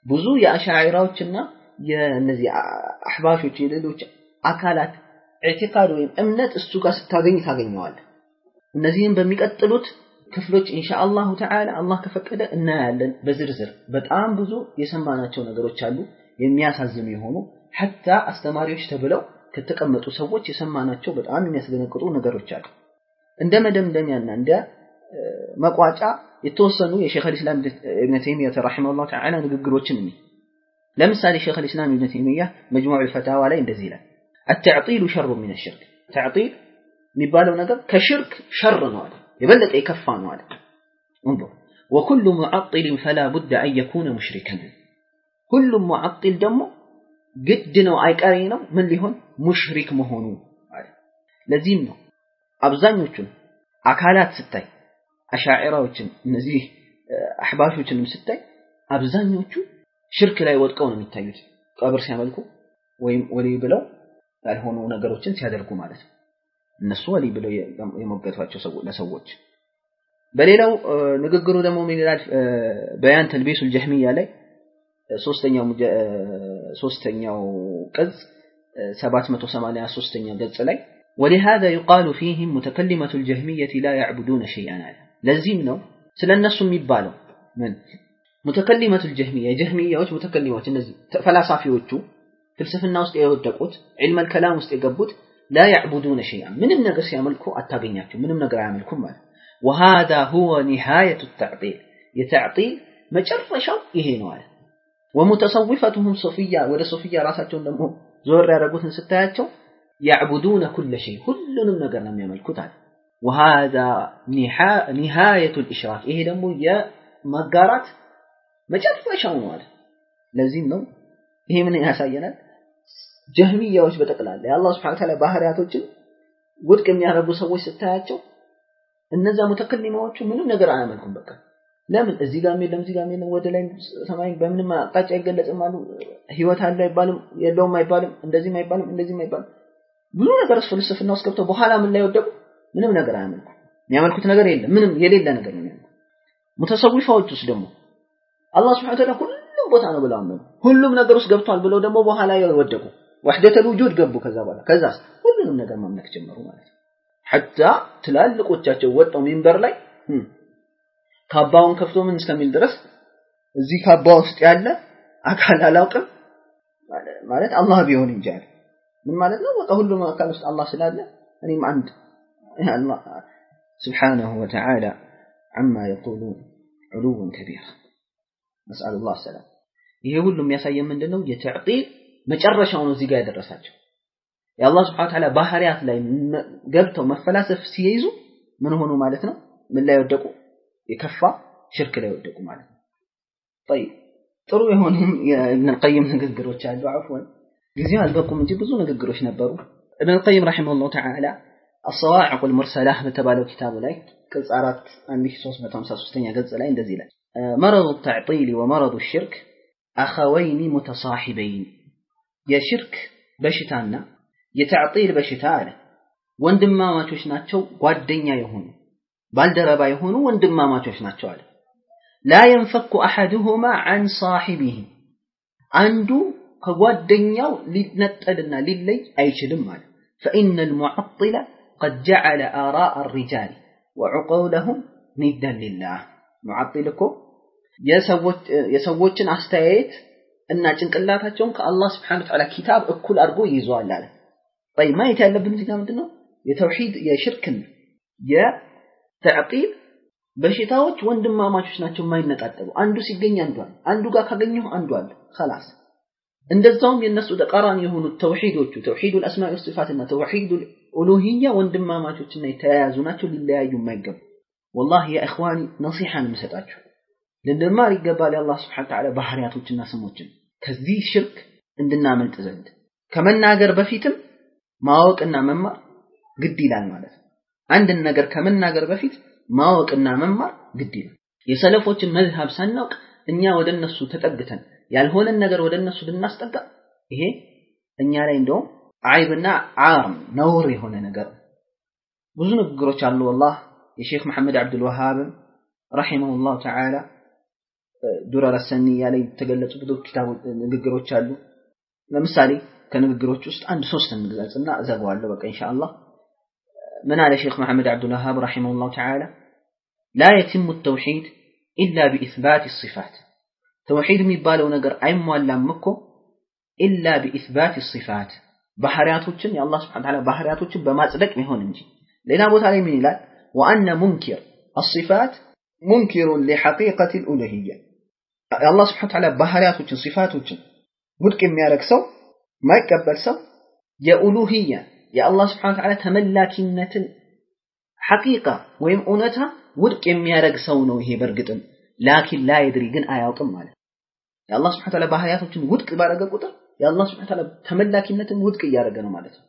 ብዙ የአሻዒራዎችና የእነዚህ አሕባሾች የሌሎች አካላት ኢዕቲቃድ ወይም እምነት እሱ ጋር ስታገኝ ታገኘዋለህ። እነዚህም በሚቀጥሉት ክፍሎች ኢንሻአላሁ ተዓላ አላህ ከፈቀደ እናያለን በዝርዝር በጣም ብዙ የሰማናቸው ነገሮች አሉ የሚያሳዝኑ የሆኑ ሐታ አስተማሪዎች ተብለው ከተቀመጡ ሰዎች የሰማናቸው በጣም የሚያስደነግጡ ነገሮች አሉ። እንደ መደምደሚያና እንደ መቋጫ የተወሰኑ የሼክ ልስላም ኢብነ ተይሚያ ረሒመሁላህ ተዓላ ንግግሮችን እኒ ለምሳሌ ሼክ ልስላም ኢብነ ተይሚያ መጅሙዕ ልፈታዋ ላይ እንደዚህ ይላል። አተዕጢሉ ሸሩ ሚን ሽርክ። ተዕጢል የሚባለው ነገር ከሽርክ ሸር ነው አለ የበለጠ የከፋ ነው አለ። እንظር ወኩሉ ሙዓጢልን ፈላ ቡድ አን የኩነ ሙሽሪከን። ሁሉም ሙዓጢል ደግሞ ግድ ነው አይቀሬ ነው። ምን ሊሆን? ሙሽሪክ መሆኑ ለዚህም ነው አብዛኞቹን አካላት ስታይ አሻዒራዎችን እነዚህ አሕባሾችንም ስታይ አብዛኞቹ ሽርክ ላይ ወድቀው ነው የሚታዩት። ቀብር ሲያመልኩ ወይም ወሊ ብለው ያልሆኑ ነገሮችን ሲያደርጉ ማለት ነው። እነሱ ወሊ ብለው የሞገቷቸው ለሰዎች። በሌላው ንግግሩ ደግሞ ምን ይላል? በያን ተልቢሱል ጀህሚያ ላይ ሶስተኛው ሶስተኛው ቅጽ 783ኛው ገጽ ላይ ولهذا يقال فيهم متكلمة الجهمية لا يعبدون شيئا ለዚህም ነው ስለ እነሱ የሚባለው ምን ሙተከሊመቱ الجهمية የጀህሚያዎች ሙተከሊሞች እነዚህ ፈላሳፊዎቹ ፍልስፍና ውስጥ የወደቁት ዒልመል ከላም ውስጥ የገቡት ላ ያዕቡዱነ ሸይአን ምንም ነገር ሲያመልኩ አታገኛቸው ምንም ነገር አያመልኩም ማለት وهذا هو نهاية التعطيل የተዕጢል መጨረሻው ይሄ ነው አለ ወሙተሰዊፈቱሁም ሶፊያ ወደ ሶፊያ ራሳቸውን ደግሞ ዞር ያደረጉትን ስታያቸው ያዕቡዱነ ኩለ ሸይ ሁሉንም ነገር ነው የሚያመልኩት አለ وهذا نهاية الإشراك ይሄ ደግሞ የመጋራት መጨረሻው ነው አለ ለዚህም ነው ይሄ ምን ያሳየናል ጀህሚያዎች በጠቅላላ የአላህ ስብሐ ወተዓላ ባህሪያቶችን ውድቅ የሚያደርጉ ሰዎች ስታያቸው እነዛ ሙተከሊማዎቹ ምንም ነገር አያመልኩም በቃ ለምን? እዚህ ጋር የለም እዚህ ጋር የለም ወደ ላይ ሰማይ በምንም አቅጣጫ አይገለጽም አሉ። ህይወት አለው አይባልም የለውም አይባልም እንደዚህም አይባልም እንደዚህም አይባልም። ብዙ ነገር ፍልስፍና ውስጥ ገብተው በኋላ ምን ላይ ወደቁ? ምንም ነገር አያመልኩም። የሚያመልኩት ነገር የለም ምንም የሌለ ነገር ነው ሙተሰዊፋዎች ውስጥ ደግሞ? አላህ ስብሐ ወተዓላ ሁሉም ቦታ ነው ብለው አመኑ። ሁሉም ነገር ውስጥ ገብቷል ብለው ደግሞ በኋላ ወደቁ ወህደተል ውጁድ ገቡ ከዛ በኋላ። ከዛስ? ሁሉንም ነገር ማምለክ ጀመሩ ማለት ነው። ሐታ ትላልቆቻቸው ወጣው ሚንበር ላይ ካባውን ከፍቶ ምን እስከሚል ድረስ እዚህ ካባ ውስጥ ያለ አካል አላውቅም ማለት አላህ ቢሆን እንጂ አለ። ምን ማለት ነው? በቃ ሁሉም አካል ውስጥ አላህ ስላለ እኔም አንድ አላህ ስብሓነሁ ወተዓላ አማ የቁሉን ዑሉውን ከቢራ ነስአል ላህ ሰላም። ይሄ ሁሉ የሚያሳየ ምንድን ነው? የተዕጢል መጨረሻው ነው እዚህ ጋር ያደረሳቸው። የአላህ ስብሐነ ወተዓላ ባህሪያት ላይ ገብተው መፈላሰፍ ሲይዙ ምን ሆኑ ማለት ነው? ምን ላይ ወደቁ? የከፋ ሽርክ ላይ ወደቁ ማለት ነው طيب ጥሩ የሆኑ የኢብን القيم ንግግሮች አሉ አፍወን ጊዜው አልበቁም እንጂ ብዙ ንግግሮች ነበሩ ኢብን القيم رحمه الله تعالى الصواعق المرسلة በተባለው ኪታቡ ላይ ቅጽ 4 1353ኛ ገጽ ላይ እንደዚህ ይላል مرض التعطيل ومرض الشرك أخوين متصاحبين የሽርክ በሽታና የተዕጢል በሽታ አለ ወንድማማቾች ናቸው ጓደኛ የሆኑ بالدربا يهونو وندما ما توشنا تشوال لا ينفك أحدهما عن صاحبه عنده كواد دنياو للي أيش دمال فإن المعطل قد جعل آراء الرجال وعقولهم ندا لله معطلكم يسوّتن أستايت أن أجنك الله تجنك الله سبحانه وتعالى كتاب أكل أرجو يزوال لا طيب ما يتألب من زيادة يتوحيد يا شركن يا የተዕጢል በሽታዎች ወንድማማቾች ናቸው የማይነጣጠሉ። አንዱ ሲገኝ አንዱ አለ፣ አንዱ ጋር ካገኘሁ አንዱ አለ። خلاص እንደዛውም የነሱ ተቃራኒ የሆኑት ተውሂዶቹ ተውሂዱል አስማኢ ወሲፋትና ተውሂዱል ኡሉሂያ ወንድማማቾችና የተያያዙ ናቸው፣ ሊለያዩ የማይገቡ ወላሂ ያ ኢኽዋኒ ነሲሐን የምሰጣችሁ ልንማር ይገባል የአላህ ስብሐነ ወተዓላ ባህሪያቶችና ስሞችን ከዚህ ሽርክ እንድናመልጥ ዘንድ ከመናገር በፊትም ማወቅና መማር ግድ ይላል ማለት ነው። አንድን ነገር ከመናገር በፊት ማወቅና መማር ግድ ይላል። የሰለፎችን መዝሀብ ሳናውቅ እኛ ወደ እነሱ ተጠግተን ያልሆነን ነገር ወደ እነሱ ብናስጠጋ ይሄ እኛ ላይ እንደውም አይብና ዓርም ነውር የሆነ ነገር ብዙ ንግግሮች አሉ ወላህ የሼክ መሐመድ አብዱል ወሃብ ረሂመሁላህ ተዓላ ዱረር ሰኒያ ላይ የተገለጹ ብዙ ኪታቦች ንግግሮች አሉ። ለምሳሌ ከንግግሮች ውስጥ አንድ ሶስት እንግለጽና እዘጋዋለሁ በቃ ኢንሻአላህ። ምን አለ ሼክ መሐመድ አብዱል ወሃብ ረሂመሁላህ ተዓላ ላ የቲሙ ተውሂድ ኢላ ቢኢስባት ሲፋት ተውሂድ የሚባለው ነገር አይሟላም እኮ ኢላ ቢኢስባት ሲፋት ባህሪያቶችን የአላህ ስብሐነ ወተዓላ ባህሪያቶችን በማጽደቅ ቢሆን እንጂ ሌላ ቦታ ላይ ምን ይላል وأن منكر الصفات منكر لحقيقة الألوهية الله سبحانه وتعالى ባህሪያቶችን ሲፋቶችን ውድቅ የሚያደርግ ሰው ማይቀበል ሰው የኡሉሂያ የአላህ ስብሐነ ወተዓላ ተመላኪነትን ሐቂቃ ወይም እውነታ ውድቅ የሚያደርግ ሰው ነው ይሄ በእርግጥም ላኪን ላ የድሪ ግን አያውቅም ማለት የአላህ ስብሐነ ወተዓላ ባህሪያቶችን ውድቅ ባደረገ ቁጥር የአላህ ስብሐነ ወተዓላ ተመላኪነትን ውድቅ እያደረገ ነው ማለት ነው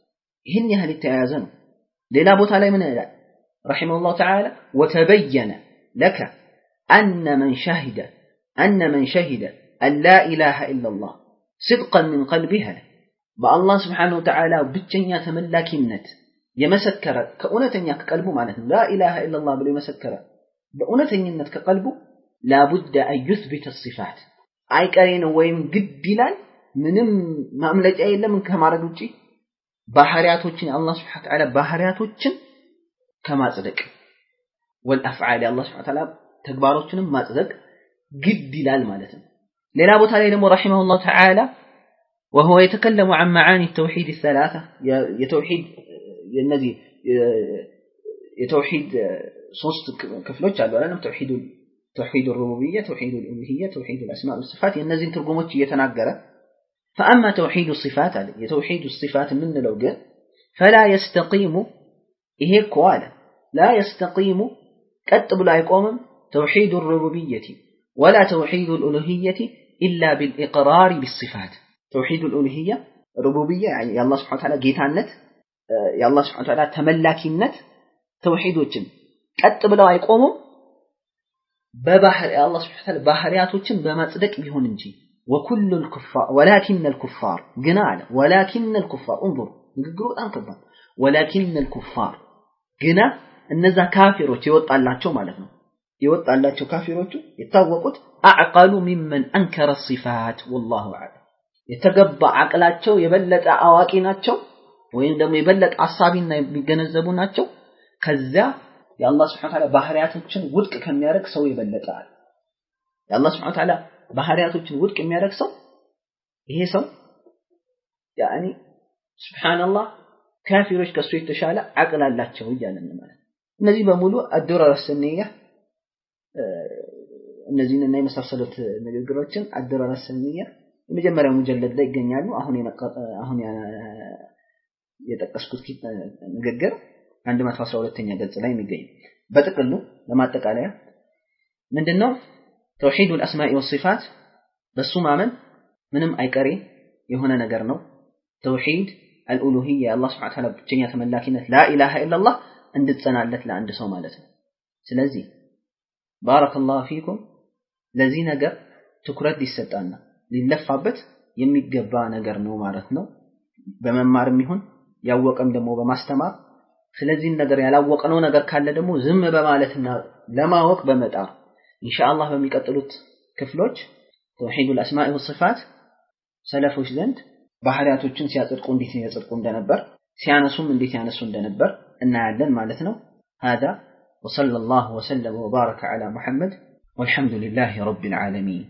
ይህን ያህል የተያያዘ ነው ሌላ ቦታ ላይ ምን ይላል رحمه الله تعالى وتبين لك أن من شهد أن من شهد أن لا إله إلا الله صدقا من قلبها በአላህ ስብሓን ወተዓላ ብቸኛ ተመላኪነት የመሰከረ ከእውነተኛ ከቀልቡ ማለት ነው። ላኢላሃ ኢላላህ ብሎ የመሰከረ በእውነተኝነት ከቀልቡ ላቡደ አን ዩትቢተ ሲፋት አይቀሬ ነው ወይም ግድ ይላል። ምንም ማምለጫ የለም። ከማድረግ ውጪ ባህሪያቶችን የአላህ ስብሓን ወተዓላ ባህሪያቶችን ከማጽደቅ ወልአፍዓል የአላህ ስብሓን ወተዓላ ተግባሮችንም ማጽደቅ ግድ ይላል ማለት ነው። ሌላ ቦታ ላይ ደግሞ ረሒመሁላህ ተዓላ وهو يتكلم عن معاني التوحيد الثلاثة يتوحيد الذي يتوحيد ሶስት ክፍሎች አሉ አይደል ተውሂድ ተውሂድ الربوبية توحيد الألوهية توحيد الأسماء والصفات የእነዚህን ትርጉሞች እየተናገረ فأما توحيد الصفات አለ የተውሂድ الصفات የምንለው ግን فلا يستقيم ይሄ እኮ አለ ላ የስተቂሙ ቀጥ ብሎ አይቆምም ተውሒድ ሩቡብየቲ ወላ ተውሒድ ልኡሉህየቲ ኢላ ቢልኢቅራር ቢስፋት توحيد الألوهية ربوبية يعني يا الله سبحانه وتعالى قيتان يا الله سبحانه وتعالى تملاكين نت توحيد وجن كتب لو يا الله سبحانه وتعالى بحريات بما تصدق بيهون انجي وكل الكفار ولكن الكفار قنال ولكن الكفار انظر قلوا الآن كبار ولكن الكفار قنا النزا كافر وتيوت الله شو مالهم يوت الله شو كافر وتيوت يتوقت أعقل ممن أنكر الصفات والله أعلم የተገባ አቅላቸው የበለጠ አዋቂ ናቸው ወይም ደግሞ የበለጠ አሳቢና የሚገነዘቡ ናቸው ከዚያ የአላህ ስብሐነ ወተዓላ ባህሪያቶችን ውድቅ ከሚያደርግ ሰው አለ። የአላህ ስብሐነ ወተዓላ ባህሪያቶችን ውድቅ የሚያደርግ ሰው ይሄ ሰው ያኒ ሱብሃንአላህ ካፊሮች ከሱ የተሻለ አቅል አላቸው እያለን ማለት እነዚህ በሙሉ አዱረር ሰንያ እነዚህንና የመሳሰሉት ንግግሮችን አዱረር ሰንያ የመጀመሪያው ሙጀለድ ላይ ይገኛሉ። አሁን አሁን የጠቀስኩት ንግግር 112ኛ ገጽ ላይ የሚገኝ በጥቅሉ ለማጠቃለያ ምንድነው ተውሂዱል አስማኢ ወሲፋት በሱ ማመን ምንም አይቀሬ የሆነ ነገር ነው። ተውሂድ አልኡሉሂያ የአላህ ስብሐ ወተዓላ ብቸኛ ተመላኪነት ላኢላሃ ኢላላህ እንድትጸናለት ለአንድ ሰው ማለት ነው። ስለዚህ ባረከላሁ ፊኩም ለዚህ ነገር ትኩረት ሊሰጣና ሊለፋበት የሚገባ ነገር ነው ማለት ነው። በመማርም ይሁን ያወቀም ደግሞ በማስተማር ስለዚህ ነገር ያላወቅነው ነገር ካለ ደግሞ ዝም በማለትና ለማወቅ በመጣር ኢንሻአላህ በሚቀጥሉት ክፍሎች ተውሂዱል አስማኢ ወሲፋት ሰለፎች ዘንድ ባህሪያቶችን ሲያጸድቁ እንዴት ያጸድቁ እንደነበር ሲያነሱም እንዴት ያነሱ እንደነበር እናያለን ማለት ነው። هذا وصلى الله وسلم وبارك على محمد والحمد لله رب العالمين